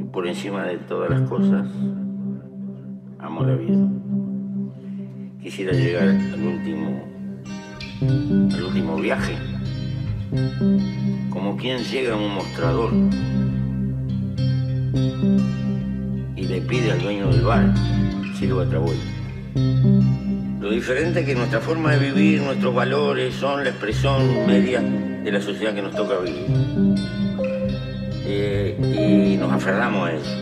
Y por encima de todas las cosas, amo la vida. Quisiera llegar al último, al último viaje, como quien llega a un mostrador y le pide al dueño del bar, sirva otra vuelta. Lo diferente es que nuestra forma de vivir, nuestros valores son la expresión media de la sociedad que nos toca vivir. Eh, y nos aferramos a eso.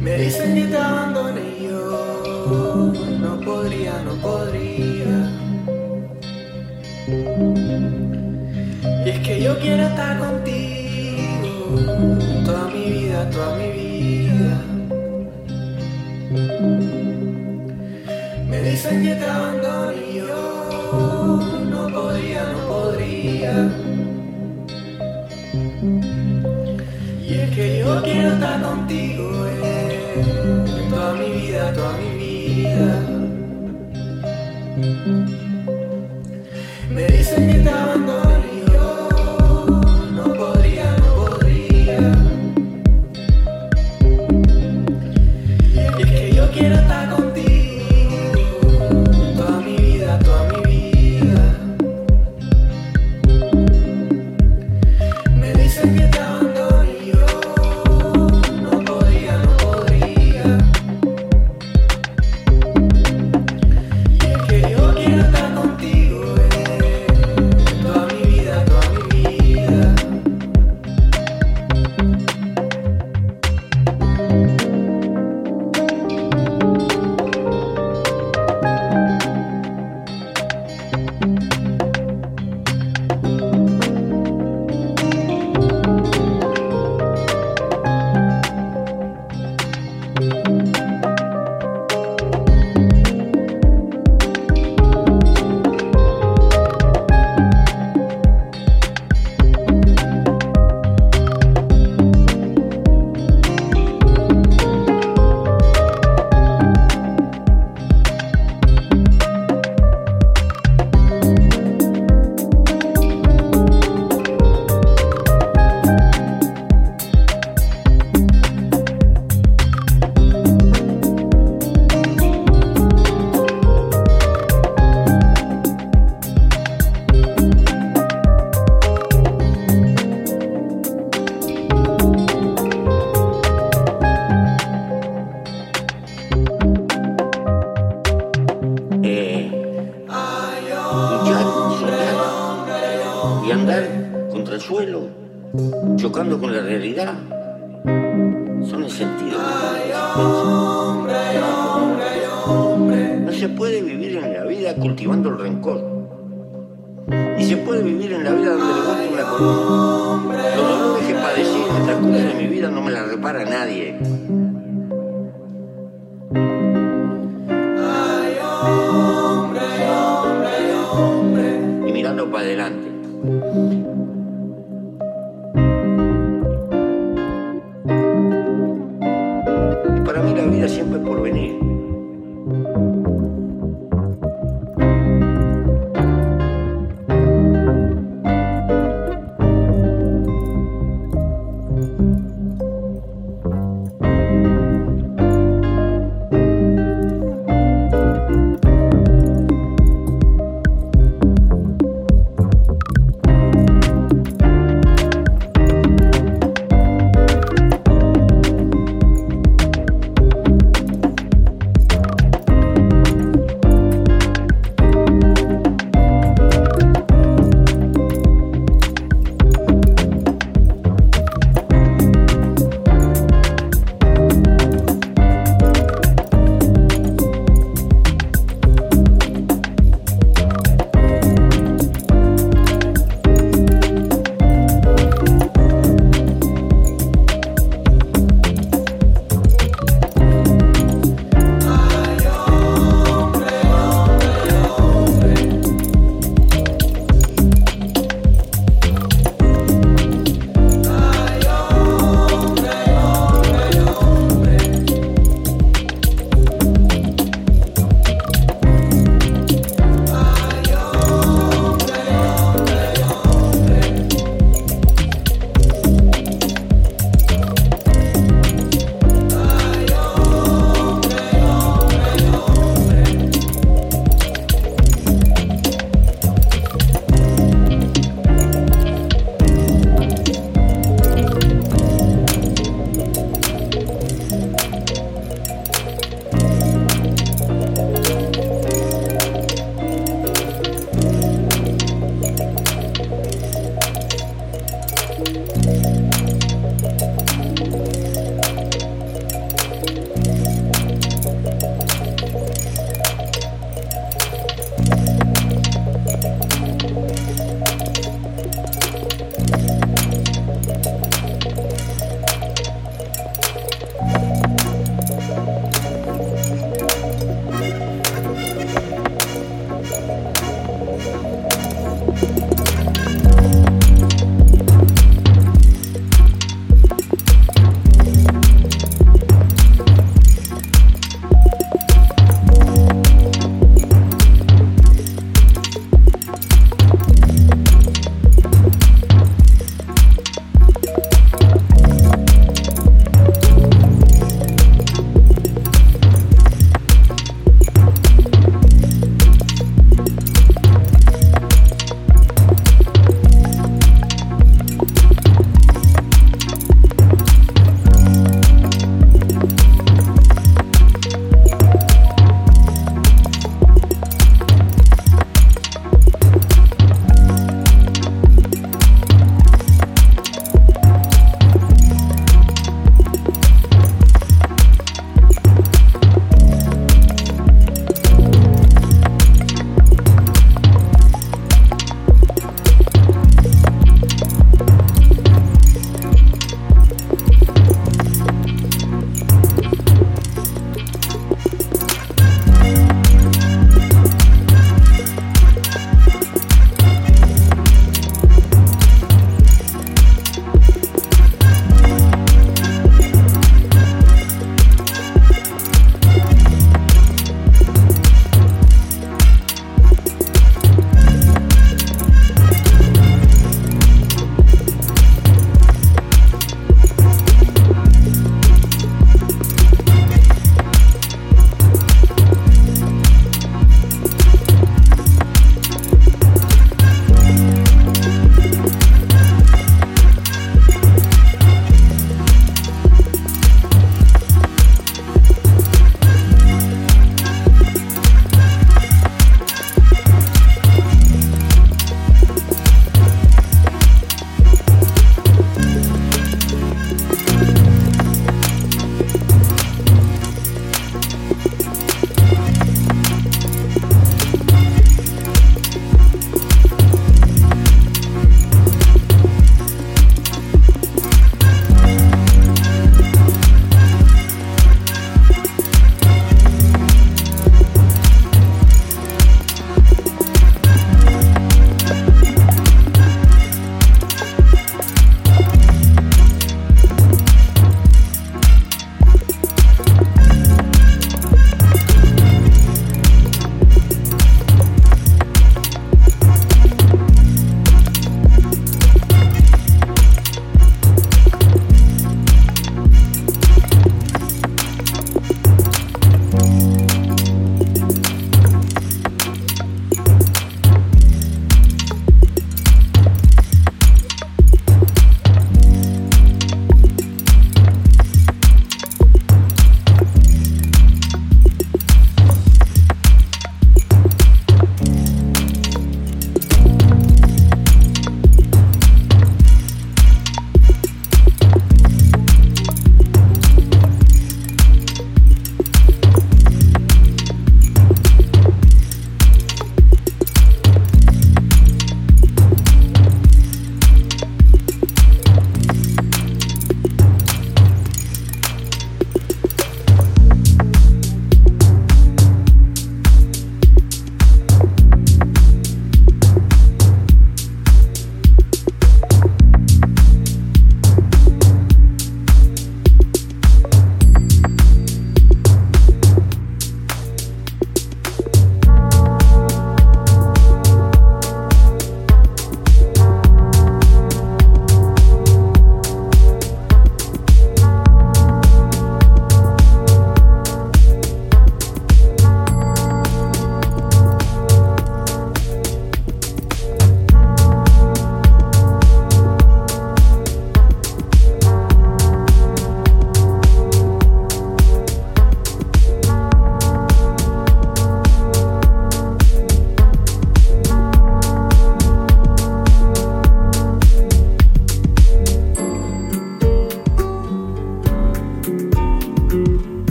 Me dicen que te abandoné yo no podría, no podría. Y es que yo quiero estar contigo toda mi vida. Me dicen que te abandoné y yo no podría, no podría. Y es que yo quiero estar contigo siempre por venir.